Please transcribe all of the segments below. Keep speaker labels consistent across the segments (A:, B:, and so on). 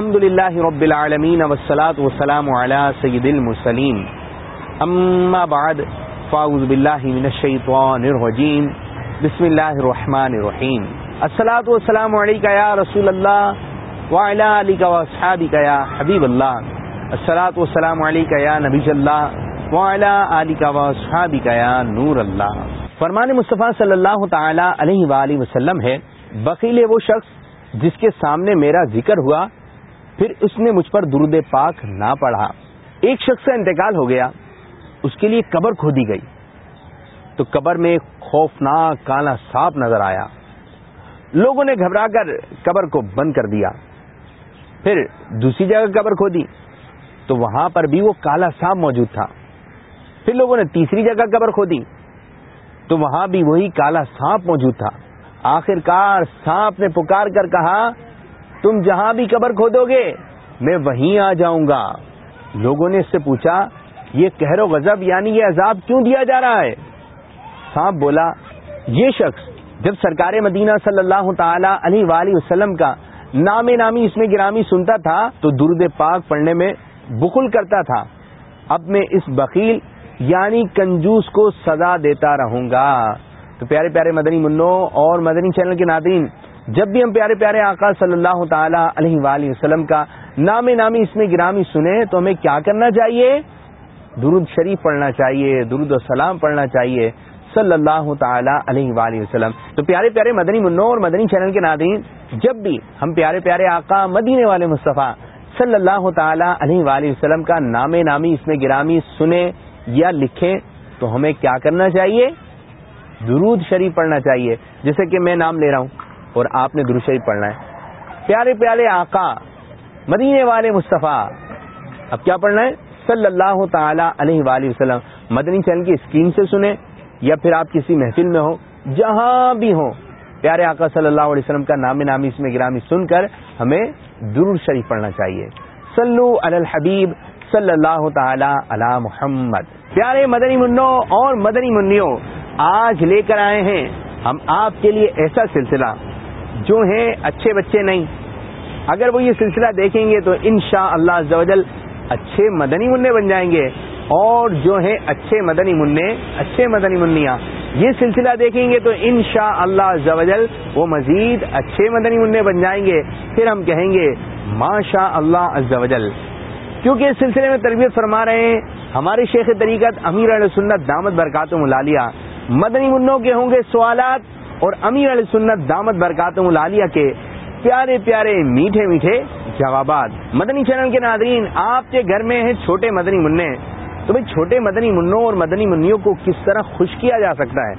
A: الحمد لله رب العالمين والصلاة والسلام على سيد المرسلين أما بعد فأعوذ بالله من الشيطان الرجيم بسم الله الرحمن الرحيم الصلاة والسلام عليك يا رسول الله وعلى آلك وأصحابك يا حبيب الله الصلاة والسلام عليك يا نبي الله وعلى آلك وأصحابك يا نور الله فرمان مصطفیٰ صلی اللہ تعالی علیہ وآلہ وسلم ہے، بخیل وہ شخص جس کے سامنے میرا ذکر ہوا پھر اس نے مجھ پر درود پاک نہ پڑھا۔ ایک شخص کا انتقال ہو گیا۔ اس کے لیے قبر کھودی گئی۔ تو قبر میں خوفناک کالا سانپ نظر آیا۔ لوگوں نے گھبرا کر قبر کو بند کر دیا۔ پھر دوسری جگہ قبر کھودی تو وہاں پر بھی وہ کالا سانپ موجود تھا۔ پھر لوگوں نے تیسری جگہ قبر کھودی تو وہاں بھی وہی کالا سانپ موجود تھا۔ آخر کار سانپ نے پکار کر کہا تم جہاں بھی قبر کھودو گے، میں وہیں آ جاؤں گا۔ لوگوں نے اس سے پوچھا، یہ کہر و غضب یعنی یہ عذاب کیوں دیا جا رہا ہے؟ سانپ بولا، یہ شخص جب سرکار مدینہ صلی اللہ تعالی علیہ وآلہ وسلم کا نام نامی اس میں گرامی سنتا تھا، تو درد پاک پڑھنے میں بخل کرتا تھا۔ اب میں اس بخیل یعنی کنجوس کو سزا دیتا رہوں گا۔ تو پیارے پیارے مدنی منو اور مدنی چینل کے ناظرین جب بھی ہم پیارے پیارے آقا صلی اللہ تعالی علیہ وآلہ وسلم کا نام نامی اس میں گرامی سنیں تو ہمیں کیا کرنا چاہیے؟ درود شریف پڑھنا چاہیے، درود و سلام پڑھنا چاہیے صلی اللہ تعالی علیہ وآلہ وسلم۔ تو پیارے پیارے مدنی منو اور مدنی چینل کے ناظرین، جب بھی ہم پیارے پیارے آقا مدینے والے مصطفیٰ صلی اللہ تعالی علیہ وآلہ وسلم کا نام نامی اس میں گرامی سنیں یا لکھیں، تو ہمیں کیا کرنا چاہیے؟ درود شریف پڑھنا چاہیے۔ جیسے کہ میں نام لے رہا ہوں۔ اور آپ نے درود شریف پڑھنا ہے۔ پیارے پیارے آقا، مدینے والے مصطفیٰ، اب کیا پڑھنا ہے؟ صلی اللہ تعالی علیہ وآلہ وسلم۔ مدنی چینل کی اسکرین سے سنیں یا پھر آپ کسی محفل میں ہو جہاں بھی ہوں۔ پیارے آقا صلی اللہ علیہ وسلم کا نام نامی اس میں گرامی سن کر ہمیں درود شریف پڑھنا چاہیے۔ صلو علی الحبیب صلی اللہ تعالی علی محمد۔ پیارے مدنی منو اور مدنی منوں آج لے کر آئے ہیں۔ ہم آپ کے لیے ایسا سلسلہ جو ہے اچھے بچے نہیں۔ اگر وہ یہ سلسلہ دیکھیں گے تو ان شاء اللہ اچھے مدنی منع بن جائیں گے۔ اور جو ہے اچھے مدنی منع، اچھے مدنی منیا یہ سلسلہ دیکھیں گے تو ان شاء اللہ وہ مزید اچھے مدنی منع بن جائیں گے۔ پھر ہم کہیں گے ماشاء اللہ کیونکہ اس سلسلے میں تربیت فرما رہے ہیں ہمارے شیخ طریقت امیر علیہ سنت دامت برکات ملالیہ۔ مدنی منوں کے ہوں گے سوالات اور امیر علیہ سنت دامت برکاتم العالیہ کے پیارے پیارے میٹھے میٹھے جوابات۔ مدنی چینل کے ناظرین، آپ کے گھر میں ہیں چھوٹے مدنی منع تو بھائی، چھوٹے مدنی منوں اور مدنی منوں کو کس طرح خوش کیا جا سکتا ہے؟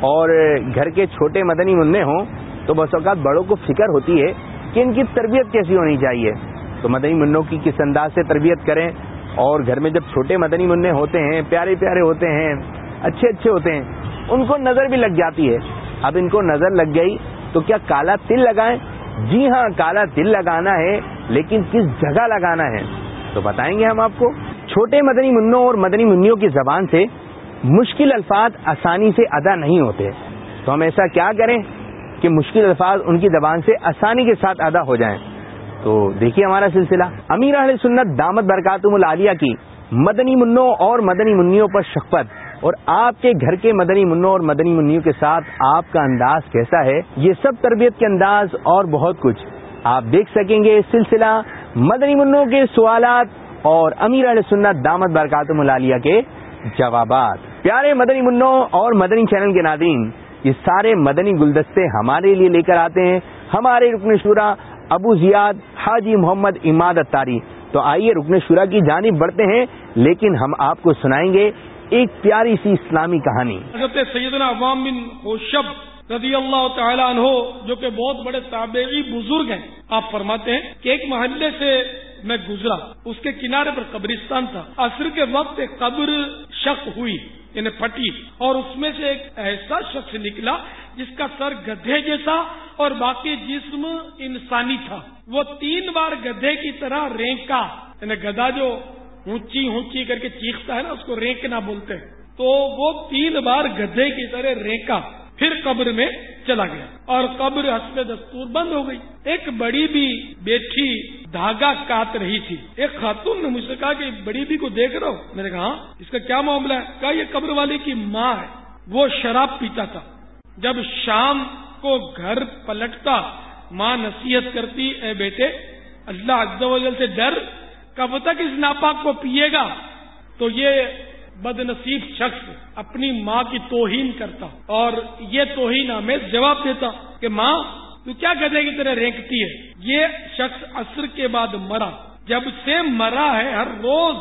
A: اور گھر کے چھوٹے مدنی منع ہوں تو بس اوقات بڑوں کو فکر ہوتی ہے کہ ان کی تربیت کیسی ہونی چاہیے۔ تو مدنی منوں کی کس انداز سے تربیت کریں؟ اور گھر میں جب چھوٹے مدنی منع ہوتے ہیں، پیارے پیارے ہوتے ہیں، اچھے اچھے ہوتے ہیں، ان کو نظر بھی لگ جاتی ہے۔ اب ان کو نظر لگ گئی تو کیا کالا تل لگائیں؟ جی ہاں کالا تل لگانا ہے، لیکن کس جگہ لگانا ہے؟ تو بتائیں گے ہم آپ کو۔ چھوٹے مدنی منوں اور مدنی منوں کی زبان سے مشکل الفاظ آسانی سے ادا نہیں ہوتے۔ تو ہم ایسا کیا کریں کہ مشکل الفاظ ان کی زبان سے آسانی کے ساتھ ادا ہو جائیں۔ تو دیکھیے ہمارا سلسلہ۔ امیر اہل سنت دامت برکاتم العالیہ کی مدنی منوں اور مدنی منوں پر شفت اور آپ کے گھر کے مدنی منوں اور مدنی منوں کے ساتھ آپ کا انداز کیسا ہے، یہ سب تربیت کے انداز اور بہت کچھ۔ آپ دیکھ سکیں گے سلسلہ مدنی منوں کے سوالات اور امیر علیہ سنت دامت برکات ملالیہ کے جوابات۔ پیارے مدنی منوں اور مدنی چینل کے نادین یہ سارے مدنی گلدستے ہمارے لیے لے کر آتے ہیں۔ ہمارے رکن شورا ابو زیاد حاجی محمد اماد اتاری تو آئیے رکن شورا کی جانب بڑھتے ہیں، لیکن ہم آپ کو سنائیں گے ایک پیاری سی اسلامی کہانی۔
B: حضرت سیدنا عوام بن خوشب رضی اللہ تعالیٰ عنہ، جو کہ بہت بڑے تابعی بزرگ ہیں، آپ فرماتے ہیں کہ ایک محلے سے میں گزرا۔ اس کے کنارے پر قبرستان تھا۔ عصر کے وقت ایک قبر شک ہوئی یعنی پھٹی، اور اس میں سے ایک ایسا شخص نکلا جس کا سر گدھے جیسا اور باقی جسم انسانی تھا۔ وہ تین بار گدھے کی طرح رینکا یعنی گدھا جو اونچی اونچی کر کے چیختا ہے نا، اس کو رینکنا بولتے ہیں۔ تو وہ تین بار گدھے کی طرح رینکا پھر قبر میں چلا گیا۔ اور قبر حسب دستور بند ہو گئی۔ ایک بڑی بھی بیٹھی دھاگا کاٹ رہی تھی۔ ایک خاتون نے مجھ سے کہا کہ، بڑی بھی کو دیکھ رہا ہو؟ میں نے کہا ہاں اس کا کیا معاملہ ہے؟ کہا، یہ قبر والی کی ماں ہے۔ وہ شراب پیتا تھا۔ جب شام کو گھر پلٹتا، ماں نصیحت کرتی، اے بیٹے، اللہ عز و سے ڈر کب تک اس ناپاک کو پیے گا؟ تو یہ بد نصیب شخص اپنی ماں کی توہین کرتا اور یہ توہین ہمیں جواب دیتا کہ ماں، تو کیا کہتے کی طرح رینکتی ہے؟ یہ شخص عصر کے بعد مرا۔ جب سے مرا ہے، ہر روز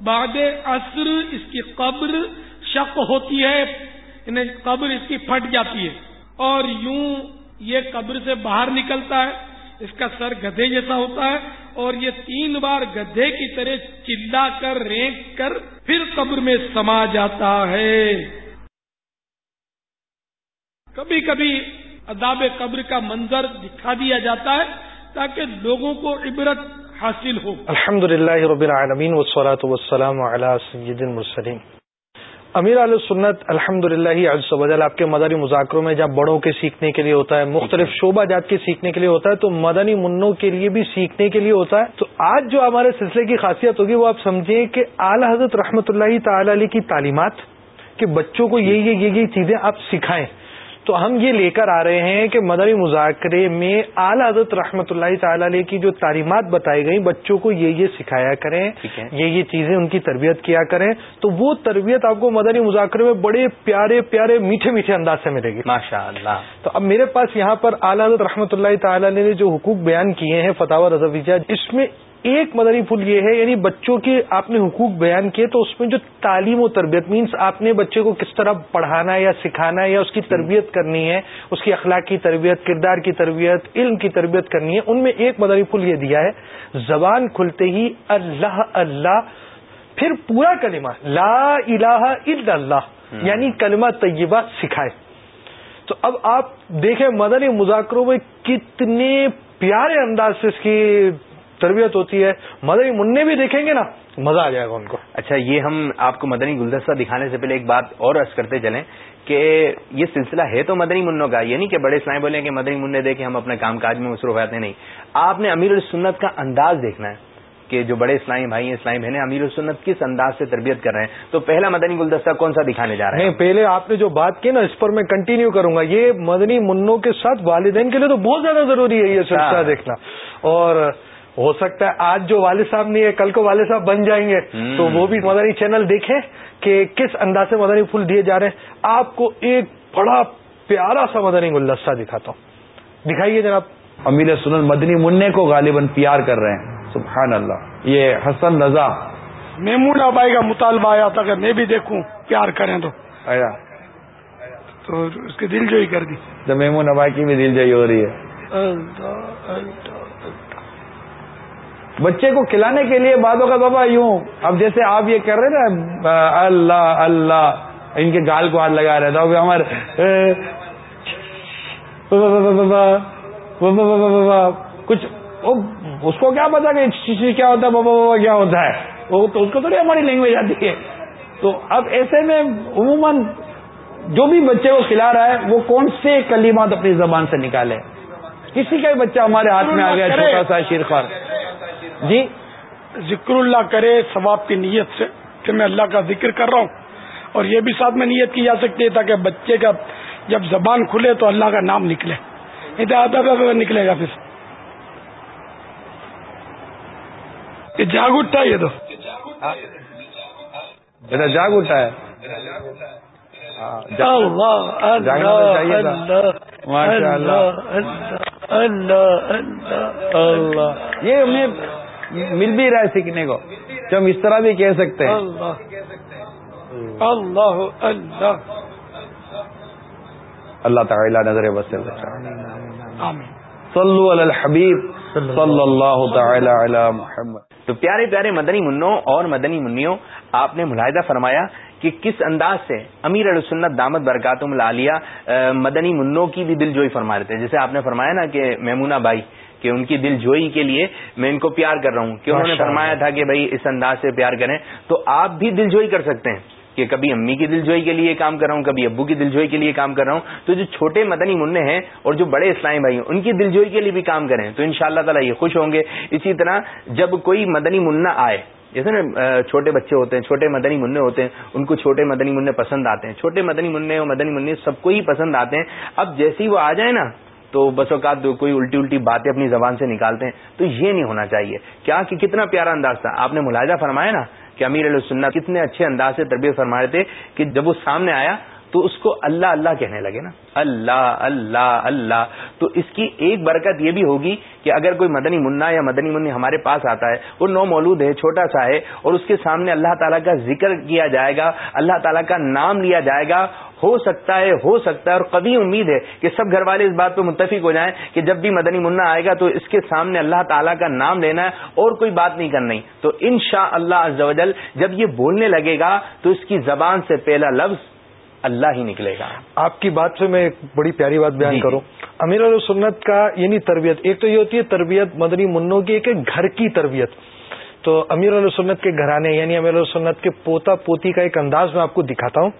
B: بعد عصر اس کی قبر شک ہوتی ہے یعنی قبر اس کی پھٹ جاتی ہے اور یوں یہ قبر سے باہر نکلتا ہے۔ اس کا سر گدھے جیسا ہوتا ہے اور یہ تین بار گدھے کی طرح چلا کر رینک کر پھر قبر میں سما جاتا ہے۔ کبھی کبھی اداب قبر کا منظر دکھا دیا جاتا ہے تاکہ لوگوں کو عبرت حاصل ہو۔
C: الحمد للہ رب العالمین والسلام علی سید المرسلین۔ امیر علیہ سنت الحمد للہ آپ کے مدنی مذاکروں میں جب بڑوں کے سیکھنے کے لیے ہوتا ہے، مختلف شعبہ جات کے سیکھنے کے لیے ہوتا ہے، تو مدنی منوں کے لیے بھی سیکھنے کے لیے ہوتا ہے۔ تو آج جو ہمارے سلسلے کی خاصیت ہوگی، وہ آپ سمجھیں کہ اعلی حضرت رحمۃ اللہ تعالی علیہ کی تعلیمات، کہ بچوں کو یہ یہ چیزیں آپ سکھائیں۔ تو ہم یہ لے کر آ رہے ہیں کہ مدنی مذاکرے میں اعلی حضرت رحمۃ اللہ تعالی علیہ کی جو تعلیمات بتائی گئی بچوں کو یہ یہ سکھایا کریں یہ یہ چیزیں ان کی تربیت کیا کریں تو وہ تربیت آپ کو مدنی مذاکرے میں بڑے پیارے پیارے میٹھے میٹھے انداز سے ملے گی۔
A: ماشاء اللہ
C: تو اب میرے پاس یہاں پر اعلی حضرت رحمۃ اللہ تعالی علیہ نے جو حقوق بیان کیے ہیں فتح رضویہ اس میں ایک مدنی پھول یہ ہے یعنی بچوں کے آپ نے حقوق بیان کیے تو اس میں جو تعلیم و تربیت مینس آپ نے بچے کو کس طرح پڑھانا ہے یا سکھانا ہے یا اس کی تربیت کرنی ہے اس کی اخلاق کی تربیت کردار کی تربیت علم کی تربیت کرنی ہے ان میں ایک مدنی پھول یہ دیا ہے زبان کھلتے ہی اللہ اللہ پھر پورا کلمہ لا الہ الا اللہ یعنی کلمہ طیبہ سکھائے۔ تو اب آپ دیکھیں مدنی مذاکروں میں کتنے پیارے انداز سے اس کی تربیت ہوتی ہے مدنی منع بھی دیکھیں گے نا مزہ آ جائے گا ان کو۔
A: اچھا یہ ہم آپ کو مدنی گلدستہ دکھانے سے پہلے ایک بات اور عرض کرتے چلیں کہ یہ سلسلہ ہے تو مدنی منوں کا یہ نہیں کہ بڑے اسلام بولیں کہ مدنی منع دے کے ہم اپنے کام کاج میں مصروف آتے نہیں۔ آپ نے امیر السنت کا انداز دیکھنا ہے کہ جو بڑے اسلامی بھائی ہیں اسلامی بہنیں امیر السنت کس انداز سے تربیت کر رہے ہیں؟ تو پہلا مدنی گلدستہ کون سا دکھانے جا رہے ہیں
C: پہلے آپ نے جو بات کی نا اس پر میں کنٹینیو کروں گا۔ یہ مدنی منوں کے ساتھ والدین کے لیے تو بہت زیادہ ضروری ہے یہ سلسلہ ہاں۔ دیکھنا۔ اور ہو سکتا ہے آج جو والد صاحب نہیں ہے کل کو والد صاحب بن جائیں گے۔ تو وہ بھی مدنی چینل دیکھیں کہ کس انداز سے مدنی پھول دیے جا رہے ہیں۔ آپ کو ایک بڑا پیارا سا مدنی گلدستہ دکھاتا ہوں۔ دکھائیے جناب۔
D: امیر سنن مدنی منع کو غالباً پیار کر رہے ہیں۔ سبحان اللہ۔ یہ حسن رضا۔
B: میمون آبائی کا مطالبہ آیا تھا کہ میں بھی دیکھوں پیار کریں تو۔ آیا۔ تو اس کے دل جوئی کر دی۔
D: تو میمون ابائی کی بھی دل جوئی ہو رہی ہے۔ بچے کو کھلانے کے لیے بعدوں کا بابا یوں۔ اب جیسے آپ یہ کر رہے نا اللہ اللہ۔ ان کے گال کو ہاتھ لگا رہے تھے۔ ہمارے کچھ اس کو کیا پتا کہ کیا ہوتا ہے بابا بابا کیا ہوتا ہے؟ وہ تو اس کو تھوڑی ہماری لینگویج آتی ہے۔ تو اب ایسے میں عموماً جو بھی بچے کو کھلا رہا ہے وہ کون سے کلیمات اپنی زبان سے نکالے؟ کسی کا بھی بچہ ہمارے ہاتھ میں آ گیا چھوٹا سا شیر خان جی
B: ذکر اللہ کرے ثواب کی نیت سے کہ میں اللہ کا ذکر کر رہا ہوں۔ اور یہ بھی ساتھ میں نیت کی جا سکتی ہے تاکہ بچے کا جب زبان کھلے تو اللہ کا نام نکلے۔ آدھا نکلے گا پھر۔ یہ جاگ اٹھتا ہے یہ تو۔
D: جاگ اٹھا ہے۔ یہ ہمیں مل بھی رہا ہے سیکھنے کو جو ہم اس طرح بھی کہہ سکتے ہیں۔
B: اللہ اللہ
D: اللہ۔ تعالیٰ نظر وسل صلو علی الحبیب صلی اللہ تعالی علی محمد۔
A: تو پیارے پیارے مدنی منوں اور مدنی منوں آپ نے ملاحدہ فرمایا کہ کس انداز سے امیر السنت دامت برکاتم العالیہ مدنی منوں کی بھی دل جوئی فرما رہے تھے جیسے آپ نے فرمایا نا کہ میمونہ بائی کہ ان کی دل جوئی کے لیے میں ان کو پیار کر رہا ہوں۔ کہ انہوں نے فرمایا تھا کہ بھائی اس انداز سے پیار کریں۔ تو آپ بھی دل جوئی کر سکتے ہیں کہ کبھی امی کی دل جوئی کے لیے کام کر رہا ہوں کبھی ابو کی دل جوئی کے لیے کام کر رہا ہوں۔ تو جو چھوٹے مدنی منع ہیں اور جو بڑے اسلامی بھائی ہیں ان کی دل جوئی کے لیے بھی کام کریں۔ تو ان شاء اللہ تعالیٰ یہ خوش ہوں گے۔ اسی طرح جب کوئی مدنی منع آئے جیسے نا چھوٹے بچے ہوتے ہیں چھوٹے مدنی منع ہوتے ہیں ان کو چھوٹے مدنی منع پسند آتے ہیں۔ چھوٹے مدنی منع اور مدنی منع سب کو ہی پسند آتے ہیں۔ اب جیسے ہی وہ آ جائے نا تو بس اوقات کوئی الٹی الٹی باتیں اپنی زبان سے نکالتے ہیں، تو یہ نہیں ہونا چاہیے۔ کیا کہ کتنا پیارا انداز تھا۔ آپ نے ملاحظہ فرمایا نا کہ امیر علیہ کتنے اچھے انداز سے تربیت فرما رہے تھے کہ جب وہ سامنے آیا تو اس کو اللہ اللہ کہنے لگے نا۔ اللہ اللہ اللہ۔ تو اس کی ایک برکت یہ بھی ہوگی کہ اگر کوئی مدنی منا یا مدنی منی ہمارے پاس آتا ہے، وہ نو مولود ہے، چھوٹا سا ہے اور اس کے سامنے اللہ تعالیٰ کا ذکر کیا جائے گا، اللہ تعالیٰ کا نام لیا جائے گا ہو سکتا ہے ہو سکتا ہے اور کبھی امید ہے کہ سب گھر والے اس بات پہ متفق ہو جائیں کہ جب بھی مدنی منا آئے گا تو اس کے سامنے اللہ تعالیٰ کا نام لینا ہے اور کوئی بات نہیں کرنی۔ تو ان شاء اللہ جب یہ بولنے لگے گا تو اس کی زبان سے پہلا لفظ اللہ ہی نکلے گا۔
C: آپ کی بات سے میں ایک بڑی پیاری بات بیان جی،۔ کروں۔ امیر سنت کا یعنی تربیت ایک تو یہ ہوتی ہے تربیت مدنی منوں کی ایک گھر کی تربیت۔ تو امیر سنت کے گھرانے یعنی امیر سنت کے پوتا پوتی کا ایک انداز میں آپ کو دکھاتا ہوں۔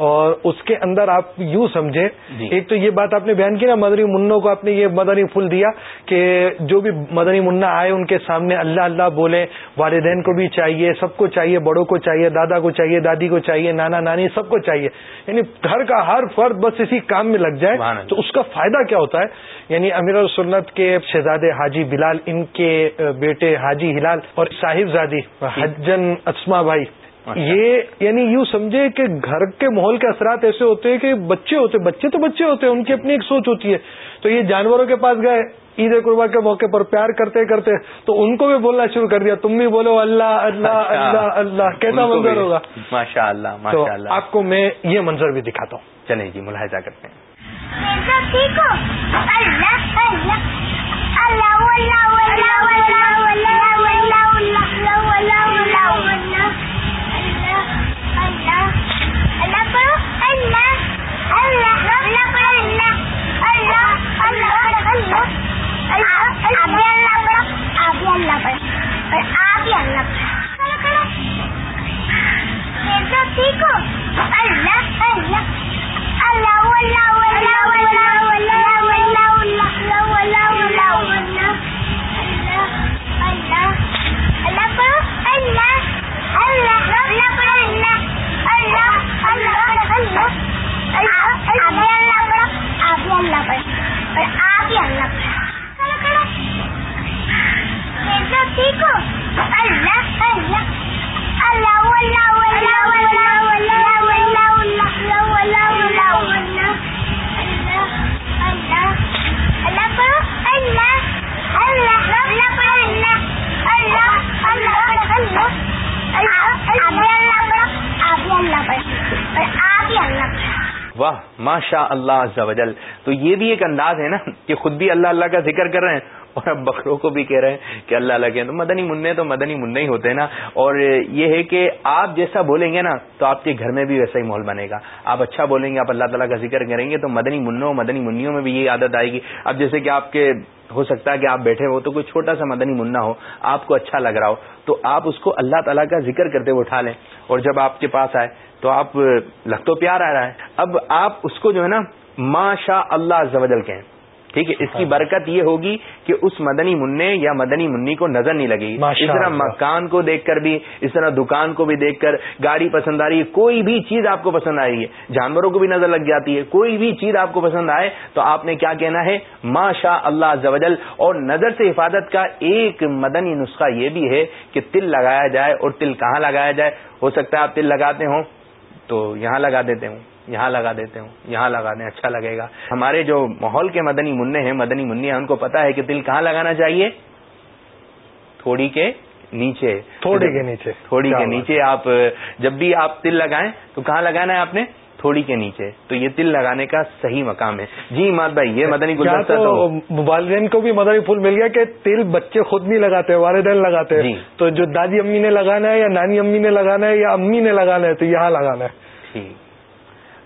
C: اور اس کے اندر آپ یوں سمجھے جی۔ ایک تو یہ بات آپ نے بیان کی نا مدنی منوں کو آپ نے یہ مدنی پھول دیا کہ جو بھی مدنی منا آئے ان کے سامنے اللہ اللہ بولے والدین کو بھی چاہیے سب کو چاہیے بڑوں کو چاہیے دادا کو چاہیے دادی کو چاہیے نانا نانی سب کو چاہیے۔ یعنی گھر کا ہر فرد بس اسی کام میں لگ جائے تو اس کا فائدہ کیا ہوتا ہے؟ یعنی امیر السنت کے شہزادے حاجی بلال ان کے بیٹے حاجی ہلال اور صاحب زادی جی۔ حجن اسما بھائی۔ یہ یعنی یوں سمجھے کہ گھر کے ماحول کے اثرات ایسے ہوتے ہیں کہ بچے ہوتے بچے تو بچے ہوتے ہیں ان کی اپنی ایک سوچ ہوتی ہے۔ تو یہ جانوروں کے پاس گئے عید قربا کے موقع پر پیار کرتے کرتے تو ان کو بھی بولنا شروع کر دیا۔ تم بھی بولو اللہ اللہ اچھا۔ اللہ اللہ۔ کیسا منظر ہوگا؟
A: ماشاء اللہ
C: آپ کو میں یہ منظر بھی دکھاتا ہوں۔
A: چلیں جی ملاحظہ کرتے ہیں۔ اللہ ٹھیک ہو اللہ اللہ اللہ اللہ ٹھیک واہ، ماشاء اللہ وجل تو یہ بھی ایک انداز ہے نا کہ خود بھی اللہ اللہ کا ذکر کر رہے ہیں اور اب بکروں کو بھی کہہ رہے ہیں کہ اللہ اللہ کے تو مدنی منع تو مدنی منع ہی ہوتے ہیں نا۔ اور یہ ہے کہ آپ جیسا بولیں گے نا تو آپ کے گھر میں بھی ویسا ہی ماحول بنے گا۔ آپ اچھا بولیں گے، آپ اللہ تعالیٰ کا ذکر کریں گے تو مدنی منوں مدنی منوں میں بھی یہی عادت آئے گی۔ اب جیسے کہ آپ کے ہو سکتا ہے کہ آپ بیٹھے ہو تو کوئی چھوٹا سا مدنی منا ہو، آپ کو اچھا لگ رہا ہو۔ تو آپ اس کو اللہ تعالیٰ کا ذکر کرتے ہوئے اٹھا لیں۔ اور جب آپ کے پاس آئے تو آپ لگ تو پیار آ رہا ہے۔ اب آپ اس کو جو ہے نا ماشا اللہ زوجل کہیں۔ ٹھیک ہے اس کی برکت یہ ہوگی کہ اس مدنی منع یا مدنی منی کو نظر نہیں لگے گی۔ اس طرح مکان کو دیکھ کر بھی اس طرح دکان کو بھی دیکھ کر گاڑی پسند آ رہی ہے کوئی بھی چیز آپ کو پسند آ رہی ہے جانوروں کو بھی نظر لگ جاتی ہے کوئی بھی چیز آپ کو پسند آئے تو آپ نے کیا کہنا ہے؟ ما شاء اللہ زوجل اور نظر سے حفاظت کا ایک مدنی نسخہ یہ بھی ہے کہ تل لگایا جائے اور تل کہاں لگایا جائے۔ ہو سکتا ہے آپ تل لگاتے ہوں۔ تو یہاں لگا دیتے ہوں یہاں لگا دیتے ہوں یہاں لگا دیں اچھا لگے گا۔ ہمارے جو ماحول کے مدنی منع ہیں مدنی منی ہیں ان کو پتا ہے کہ دل کہاں لگانا چاہیے؟ تھوڑی کے نیچے۔
C: تھوڑی کے نیچے۔
A: تھوڑی کے نیچے آپ جب بھی آپ تل لگائیں تو کہاں لگانا ہے آپ نے؟ تھوڑی کے نیچے تو یہ تل لگانے کا صحیح مقام ہے۔ جی مات بھائی یہ مدنی
C: گلدستہ تو والدین کو بھی مدنی پھول مل گیا کہ تل بچے خود نہیں لگاتے والدین لگاتے۔ ہیں جی۔ تو جو دادی امی نے لگانا ہے یا نانی امی نے لگانا ہے یا امی نے لگانا ہے تو یہاں لگانا ہے۔
A: ٹھیک۔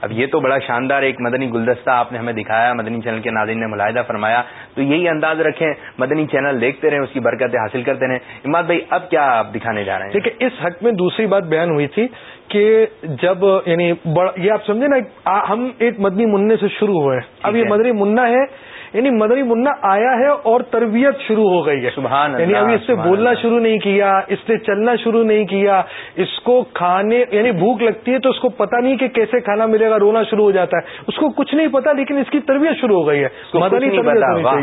A: اب یہ تو بڑا شاندار ایک مدنی گلدستہ آپ نے ہمیں دکھایا مدنی چینل کے ناظرین نے ملاحدہ فرمایا۔ تو یہی انداز رکھیں مدنی چینل دیکھتے رہیں اس کی برکتیں حاصل کرتے رہیں۔ اماد بھائی اب کیا آپ دکھانے جا رہے ہیں؟
C: دیکھیں اس حق میں دوسری بات بیان ہوئی تھی کہ جب یعنی یہ آپ سمجھے نا ہم ایک مدنی منع سے شروع ہوئے۔ اب یہ مدنی منا ہے یعنی مدنی منا آیا ہے اور تربیت شروع ہو گئی ہے۔
A: سبحان
C: یعنی ابھی اس سے بولنا شروع نہیں کیا اس نے چلنا شروع نہیں کیا اس کو کھانے یعنی بھوک لگتی ہے تو اس کو پتا نہیں کہ کیسے کھانا ملے گا رونا شروع ہو جاتا ہے۔ اس کو کچھ نہیں پتا لیکن اس کی تربیت شروع ہو گئی ہے۔
A: مدنی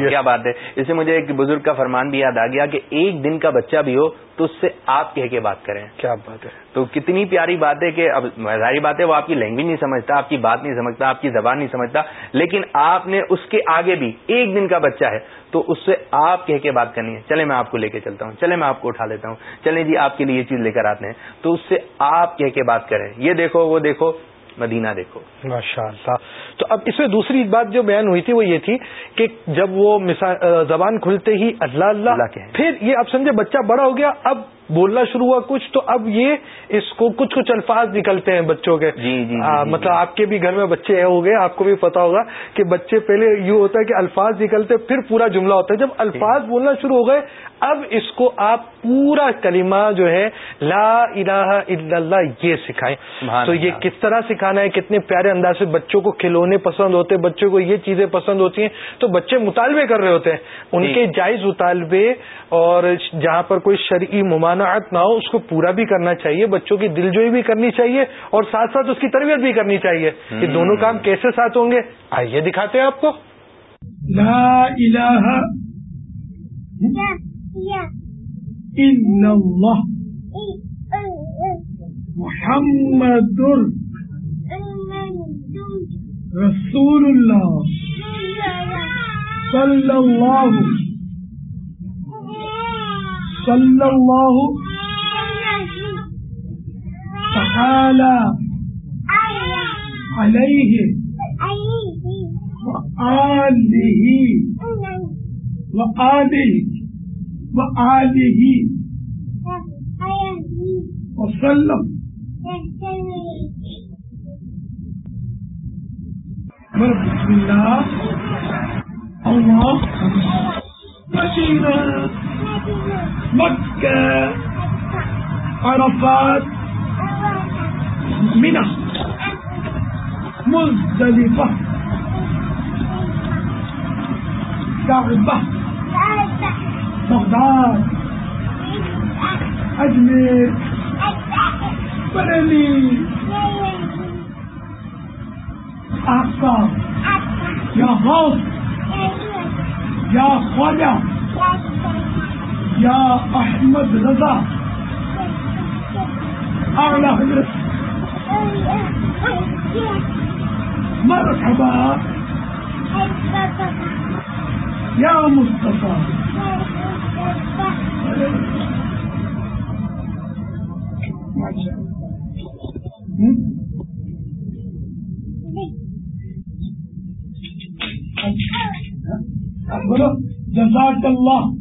A: کیا بات ہے۔ اس سے مجھے ایک بزرگ کا فرمان بھی یاد آ گیا کہ ایک دن کا بچہ بھی ہو تو اس سے آپ کہہ کے بات کریں۔
C: کیا بات ہے؟
A: تو کتنی پیاری بات ہے کہ اب ظاہری بات ہے وہ آپ کی لینگویج نہیں سمجھتا آپ کی بات نہیں سمجھتا آپ کی زبان نہیں سمجھتا لیکن آپ نے اس کے آگے بھی ایک دن کا بچہ ہے تو اس سے آپ کہہ کے بات کرنی ہے۔ چلے میں آپ کو لے کے چلتا ہوں چلے میں آپ کو اٹھا لیتا ہوں۔ چلیں جی آپ کے لیے یہ چیز لے کر آتے ہیں۔ تو اس سے آپ کہہ کے بات کریں۔ یہ دیکھو وہ دیکھو۔ مدینہ دیکھو۔
C: ماشاء اللہ تو اب اس میں دوسری بات جو بیان ہوئی تھی وہ یہ تھی کہ جب وہ زبان کھلتے ہی اللہ اللہ, اللہ پھر یہ اب سمجھے بچہ بڑا ہو گیا اب بولنا شروع ہوا کچھ تو اب یہ اس کو کچھ کچھ الفاظ نکلتے ہیں بچوں کے۔
A: جی جی, جی،,
C: مطلب آپ کے بھی گھر میں بچے ہو گئے آپ کو بھی پتا ہوگا کہ بچے پہلے یوں ہوتا ہے کہ الفاظ نکلتے پھر پورا جملہ ہوتا ہے۔ جب الفاظ بولنا شروع ہو گئے اب اس کو آپ پورا کلمہ جو ہے لا الہ الا اللہ یہ سکھائیں۔ تو یہ کس طرح سکھانا ہے؟ کتنے پیارے انداز سے بچوں کو کھلونے پسند ہوتے ہیں بچوں کو یہ چیزیں پسند ہوتی ہیں۔ تو بچے مطالبے کر رہے ہوتے ہیں۔ ان۔ کے جائز مطالبے اور جہاں پر کوئی شرعی ممانعت نہ ہو اس کو پورا بھی کرنا چاہیے بچوں کی دلجوئی بھی کرنی چاہیے اور ساتھ ساتھ اس کی تربیت بھی کرنی چاہیے یہ دونوں کام کیسے ساتھ ہوں گے؟ آئیے دکھاتے ہیں آپ کو۔
E: لا الہ محمد رسول الله صلى الله صلى الله تعالى عليه وآله وآله وآله وسلم. بسم الله. الله. Medina Mecca Arafat Mina Muzdalifah Kaaba Baghdad Ajmer Bareilly آفتاب یا غوث یا خواجہ یا احمد رضا اعلی حضرت مرحبا یا مصطفى ہاں؟ بولو جزاک اللہ۔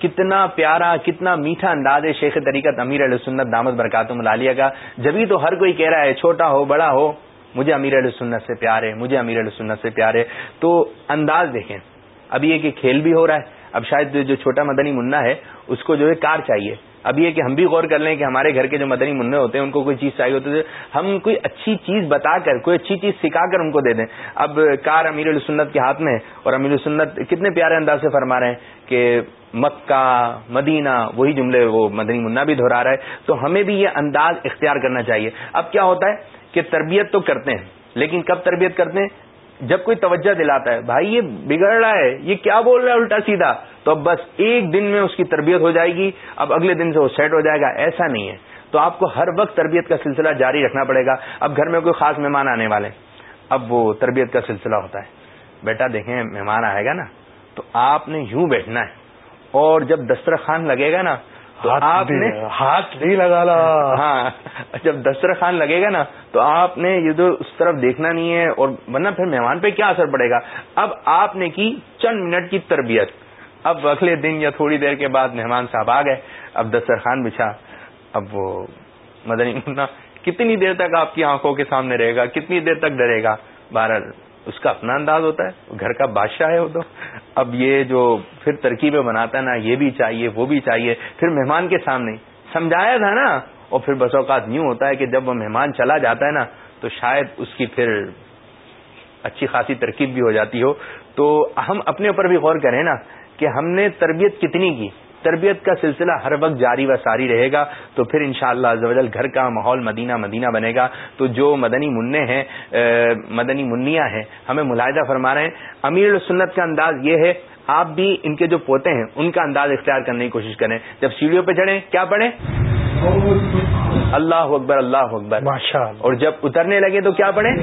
A: کتنا پیارا، کتنا میٹھا انداز ہے شیخ طریقت امیر علیہ سنت دامد برکاتم ملالیہ کا۔ جبھی تو ہر کوئی کہہ رہا ہے، چھوٹا ہو، بڑا ہو، مجھے امیر علیہ سنت سے پیار ہے، مجھے امیر علیہ سنت سے پیار ہے۔ تو انداز دیکھیں اب یہ کہ کھیل بھی ہو رہا ہے، اب شاید جو چھوٹا مدنی منا ہے، اس کو جو ہے کار چاہیے۔ اب یہ کہ ہم بھی غور کر لیں کہ ہمارے گھر کے جو مدنی منع ہوتے ہیں، ان کو کوئی چیز چاہیے ہوتی ہے، ہم کوئی اچھی چیز بتا کر، کوئی اچھی چیز سکھا کر ان کو دے دیں۔ اب کار امیر السنت کے ہاتھ میں اور امیر السنت کتنے پیارے انداز سے فرما رہے ہیں کہ مکہ، مدینہ، وہی جملے وہ مدنی منا بھی دہرا رہا ہے۔ تو ہمیں بھی یہ انداز اختیار کرنا چاہیے۔ اب کیا ہوتا ہے کہ تربیت تو کرتے ہیں، لیکن کب تربیت کرتے ہیں؟ جب کوئی توجہ دلاتا ہے، بھائی یہ بگڑ رہا ہے، یہ کیا بول رہا ہے الٹا سیدھا؟ تو اب بس ایک دن میں اس کی تربیت ہو جائے گی، اب اگلے دن سے وہ سیٹ ہو جائے گا، ایسا نہیں ہے۔ تو آپ کو ہر وقت تربیت کا سلسلہ جاری رکھنا پڑے گا۔ اب گھر میں کوئی خاص مہمان آنے والے، اب وہ تربیت کا سلسلہ ہوتا ہے۔ بیٹا دیکھیں، مہمان آئے گا نا، تو آپ نے یوں بیٹھنا ہے۔ اور جب دسترخوان لگے گا نا آپ نے
C: ہاتھ نہیں لگا لا۔
A: ہاں جب دسترخوان لگے گا نا تو آپ نے یہ تو اس طرف دیکھنا نہیں ہے اور ورنہ پھر مہمان پہ کیا اثر پڑے گا؟ اب آپ نے کی چند منٹ کی تربیت۔ اب اگلے دن یا تھوڑی دیر کے بعد مہمان صاحب آ گئے۔ اب دسترخوان بچھا۔ اب وہ مدنی منا کتنی دیر تک آپ کی آنکھوں کے سامنے رہے گا؟ کتنی دیر تک ڈرے گا؟ بارہ اس کا اپنا انداز ہوتا ہے، گھر کا بادشاہ ہے وہ تو۔ اب یہ جو پھر ترکیبیں بناتا ہے نا یہ بھی چاہیے، وہ بھی چاہیے، پھر مہمان کے سامنے۔ سمجھایا تھا نا؟ اور پھر بس اوقات یوں ہوتا ہے کہ جب وہ مہمان چلا جاتا ہے نا، تو شاید اس کی پھر اچھی خاصی ترکیب بھی ہو جاتی ہو۔ تو ہم اپنے اوپر بھی غور کریں نا کہ ہم نے تربیت کتنی کی؟ تربیت کا سلسلہ ہر وقت جاری و ساری رہے گا، تو پھر انشاءاللہ شاء اللہ گھر کا ماحول مدینہ مدینہ بنے گا۔ تو جو مدنی منع ہیں مدنی منیا ہیں، ہمیں ملاحدہ فرما رہے ہیں۔ امیر السنت کا انداز یہ ہے، آپ بھی ان کے جو پوتے ہیں، ان کا انداز اختیار کرنے کی کوشش کریں۔ جب سیڑھیوں پہ چڑھیں، کیا پڑھیں؟ اللہ اکبر اللہ اکبر۔ اور جب اترنے لگے تو کیا پڑھیں؟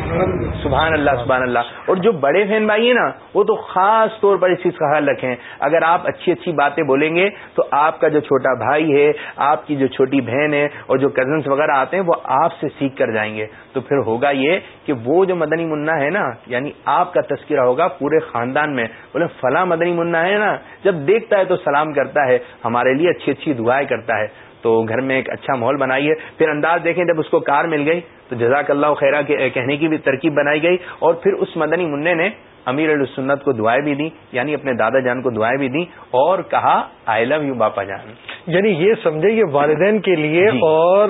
A: سبحان اللہ سبحان اللہ اور جو بڑے فین بھائی ہیں نا وہ تو خاص طور پر اس چیز کا خیال رکھیں۔ اگر آپ اچھی اچھی باتیں بولیں گے تو آپ کا جو چھوٹا بھائی ہے آپ کی جو چھوٹی بہن ہے اور جو کزنس وغیرہ آتے ہیں وہ آپ سے سیکھ کر جائیں گے۔ تو پھر ہوگا یہ کہ وہ جو مدنی منا ہے نا یعنی آپ کا تذکرہ ہوگا پورے خاندان میں۔ بولے فلاں مدنی منا ہے نا جب دیکھتا ہے تو سلام کرتا ہے ہمارے لیے اچھی اچھی دعائیں کرتا ہے۔ تو گھر میں ایک اچھا ماحول بنائیے پھر انداز دیکھیں جب اس کو کار مل گئی تو جزاک اللہ خیرہ کہنے کی بھی ترکیب بنائی گئی۔ اور پھر اس مدنی منع نے امیر السنت کو دعائیں بھی دی یعنی اپنے دادا جان کو دعائیں بھی دی اور کہا آئی لو یو باپا جان.
C: یعنی یہ سمجھے یہ والدین کے لیے جی۔ اور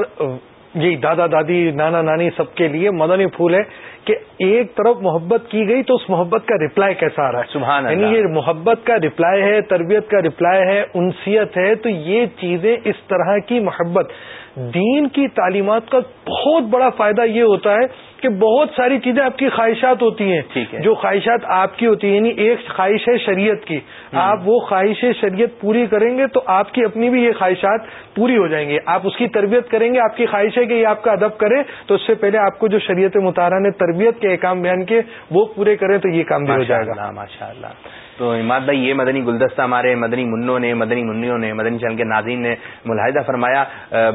C: جی دادا دادی نانا نانی سب کے لیے مدنی پھول ہے۔ کہ ایک طرف محبت کی گئی تو اس محبت کا ریپلائی کیسا آ رہا ہے؟
A: سبحان
C: یعنی یہ محبت کا ریپلائی ہے تربیت کا ریپلائی ہے انسیت ہے تو یہ چیزیں اس طرح کی محبت دین کی تعلیمات کا بہت بڑا فائدہ یہ ہوتا ہے کہ بہت ساری چیزیں آپ کی خواہشات ہوتی ہیں۔ جو خواہشات آپ کی ہوتی ہیں یعنی ایک خواہش ہے شریعت کی۔ آپ وہ خواہش شریعت پوری کریں گے تو آپ کی اپنی بھی یہ خواہشات پوری ہو جائیں گے۔ آپ اس کی تربیت کریں گے آپ کی خواہش ہے کہ یہ آپ کا ادب کرے تو اس سے پہلے آپ کو جو شریعت مطالعہ نے تربیت کے احکام بیان کے وہ پورے کریں تو یہ کام بھی ہو جائے گا۔
A: ماشاء اللہ۔ تو اماد بھائی، یہ مدنی گلدستہ ہمارے، مدنی منوں نے، مدنی منوں نے، مدنی چل کے ناظرین نے ملاحدہ فرمایا۔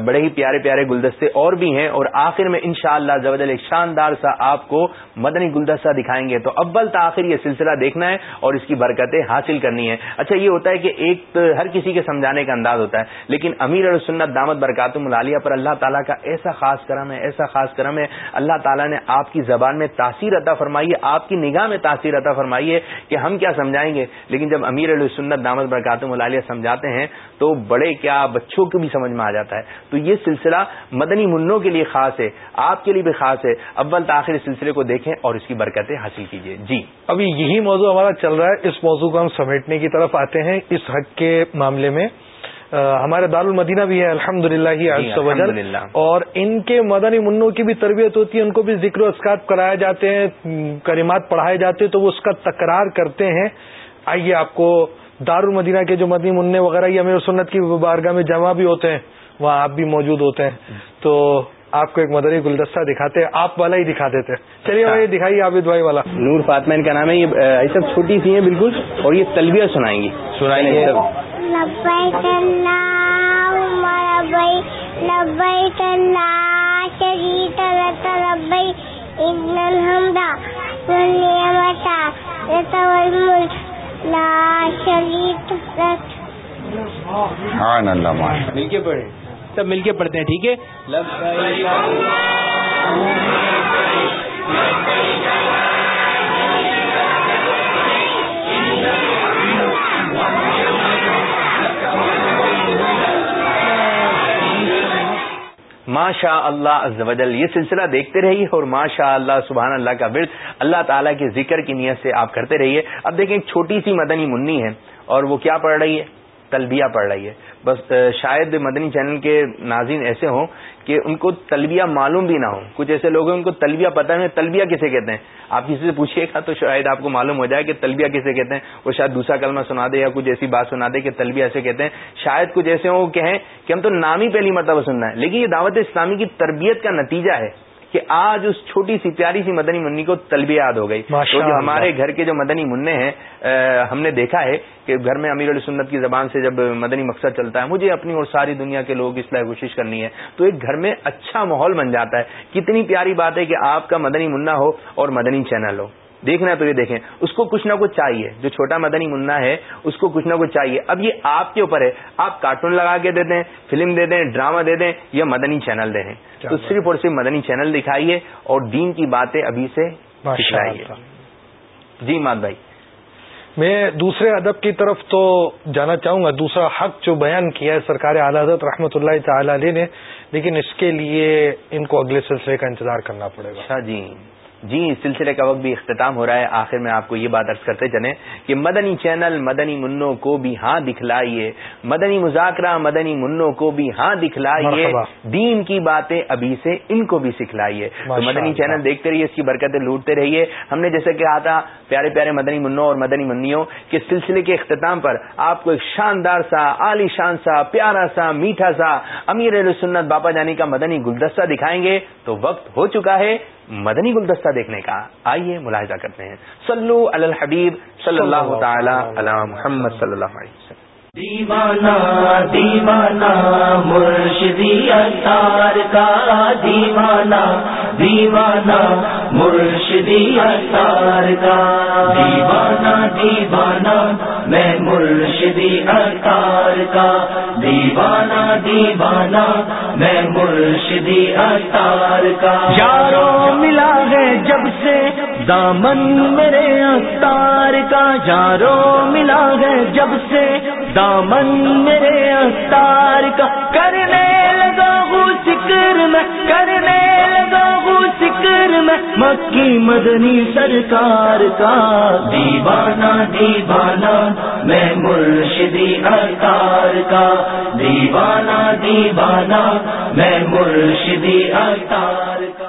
A: بڑے ہی پیارے پیارے گلدستے اور بھی ہیں اور آخر میں انشاءاللہ شاء اللہ ایک شاندار سا آپ کو مدنی گلدستہ دکھائیں گے۔ تو اول تاخیر یہ سلسلہ دیکھنا ہے اور اس کی برکتیں حاصل کرنی ہے اچھا یہ ہوتا ہے کہ ایک ہر کسی کے سمجھانے کا انداز ہوتا ہے، لیکن امیر اور سنت دامت برکات ملالیہ پر اللہ تعالیٰ کا ایسا خاص کرم ہے، ایسا خاص کرم ہے۔ اللہ تعالیٰ نے آپ کی زبان میں تاثیر عطا فرمائی ہے، آپ کی نگاہ میں تاثیر عطا فرمائی ہے کہ ہم کیا سمجھائیں گے۔ لیکن جب امیر علیہ سنت دامت برکات ملالیہ سمجھاتے ہیں تو بڑے کیا بچوں کو بھی سمجھ میں آ جاتا ہے۔ تو یہ سلسلہ مدنی منوں کے لیے خاص ہے آپ کے لیے بھی خاص ہے۔ اول تاخیر سلسلے کو دیکھیں اور اس کی برکتیں حاصل کیجیے جی۔
C: ابھی یہی موضوع ہمارا چل رہا ہے۔ اس موضوع کو ہم سمیٹنے کی طرف آتے ہیں۔ اس حق کے معاملے میں ہمارے دار المدینہ بھی ہے الحمد للہ اور ان کے مدنی منوں کی بھی تربیت ہوتی ہے ان کو بھی ذکر و اسکات کرائے جاتے ہیں۔ کریمات پڑھائے جاتے ہیں تو وہ اس کا تکرار کرتے ہیں۔ آئیے آپ کو دار المدینہ کے جو مدنی منع وغیرہ یہ امیر سنت کی بارگاہ میں جمع بھی ہوتے ہیں وہاں آپ بھی موجود ہوتے ہیں۔ تو آپ کو ایک مدری گلدستہ دکھاتے آپ والا ہی دکھا دیتے چلیے بھائی دکھائیے آپ دوائی والا۔
A: نور فاطمہ ان کا نام ہے یہ سب چھوٹی سی ہیں بالکل اور یہ تلبیہ سنائیں گی۔ سنائیں گے۔ مل کے پڑھے سب مل کے پڑھتے ہیں ٹھیک ہے ماشاء اللہ یہ سلسلہ دیکھتے رہیے اور ماشاء اللہ سبحان اللہ کا ورد اللہ تعالیٰ کے ذکر کی نیت سے آپ کرتے رہیے۔ اب دیکھیں ایک چھوٹی سی مدنی منی ہے اور وہ کیا پڑھ رہی ہے؟ تلبیہ پڑھ رہی ہے۔ بس شاید مدنی چینل کے ناظرین ایسے ہوں کہ ان کو تلبیہ معلوم بھی نہ ہو کچھ ایسے لوگ ہیں، ان کو تلبیہ پتہ نہیں، تلبیہ کسے کہتے ہیں؟ آپ کسی سے پوچھیے گا تو شاید آپ کو معلوم ہو جائے کہ تلبیہ کسے کہتے ہیں۔ وہ شاید دوسرا کلمہ سنا دے یا کچھ ایسی بات سنا دے کہ تلبیہ ایسے کہتے ہیں۔ شاید کچھ ایسے ہوں کہیں کہ ہم تو نام ہی پہلی مرتبہ سننا ہے لیکن یہ دعوت اسلامی کی تربیت کا نتیجہ ہے۔ کہ آج اس چھوٹی سی پیاری سی مدنی منی کو تلبیہ یاد ہو گئی۔ تو جو ہمارے گھر کے جو مدنی منع ہیں ہم نے دیکھا ہے کہ گھر میں امیر علیہ سنت کی زبان سے جب مدنی مقصد چلتا ہے مجھے اپنی اور ساری دنیا کے لوگ اس لیے کوشش کرنی ہے۔ تو ایک گھر میں اچھا ماحول بن جاتا ہے۔ کتنی پیاری بات ہے کہ آپ کا مدنی منا ہو اور مدنی چینل ہو۔ دیکھنا تو یہ دیکھیں۔ اس کو کچھ نہ کچھ چاہیے۔ جو چھوٹا مدنی منا ہے اس کو کچھ نہ کچھ چاہیے۔ اب یہ آپ کے اوپر ہے۔ آپ کارٹون لگا کے دے دیں فلم دے دیں ڈرامہ دے دیں یا مدنی چینل دے دیں۔ تو صرف اور صرف مدنی چینل دکھائیے اور دین کی باتیں ابھی سے جی مات بھائی۔
C: میں دوسرے ادب کی طرف تو جانا چاہوں گا۔ دوسرا حق جو بیان کیا ہے سرکار اعلی حضرت رحمۃ اللہ تعالی علیہ نے لیکن اس کے لیے ان کو اگلے سلسلے کا انتظار کرنا پڑے گا۔
A: اچھا جی۔ جی سلسلے کا وقت بھی اختتام ہو رہا ہے۔ آخر میں آپ کو یہ بات ارض کرتے چلیں کہ مدنی چینل مدنی منوں کو بھی ہاں دکھلائیے۔ مدنی مذاکرہ مدنی منوں کو بھی ہاں دکھلائیے۔ دین کی باتیں ابھی سے ان کو بھی سکھلائیے۔ تو مدنی چینل دیکھتے رہیے اس کی برکتیں لوٹتے رہیے۔ ہم نے جیسے کہا تھا پیارے پیارے مدنی منوں اور مدنی منیوں کے سلسلے کے اختتام پر آپ کو ایک شاندار سا عالی شان سا پیارا سا میٹھا سا امیر سنت باپا جانی کا مدنی گلدستہ دکھائیں گے۔ تو وقت ہو چکا ہے۔ مدنی گلدستہ دیکھنے کا آئیے ملاحظہ کرتے ہیں۔ سلو الحبیب صلی اللہ تعالی علی محمد صلی اللہ علیہ وسلم۔
F: دیوانہ دیوانہ مرشدی اتار کا دیوانہ۔ دیوانہ مرشدی اتار کا۔ دیوانہ دیوانہ، میں مرشدی اتار کا۔ دیوانہ دیوانہ، میں مرشدی اتار کا۔ یارو، ملا ہے جب سے دامن میرے اتار کا۔ یارو، ملا ہے جب سے دامن میرے اتار کا۔ کرنے لگا ہوں ذکر میں، کرنے میں مکی مدنی سرکار کا دیوانہ دیوانہ میں مرشدی اتار کا دیوانہ دیوانہ میں مرشدی اتار کا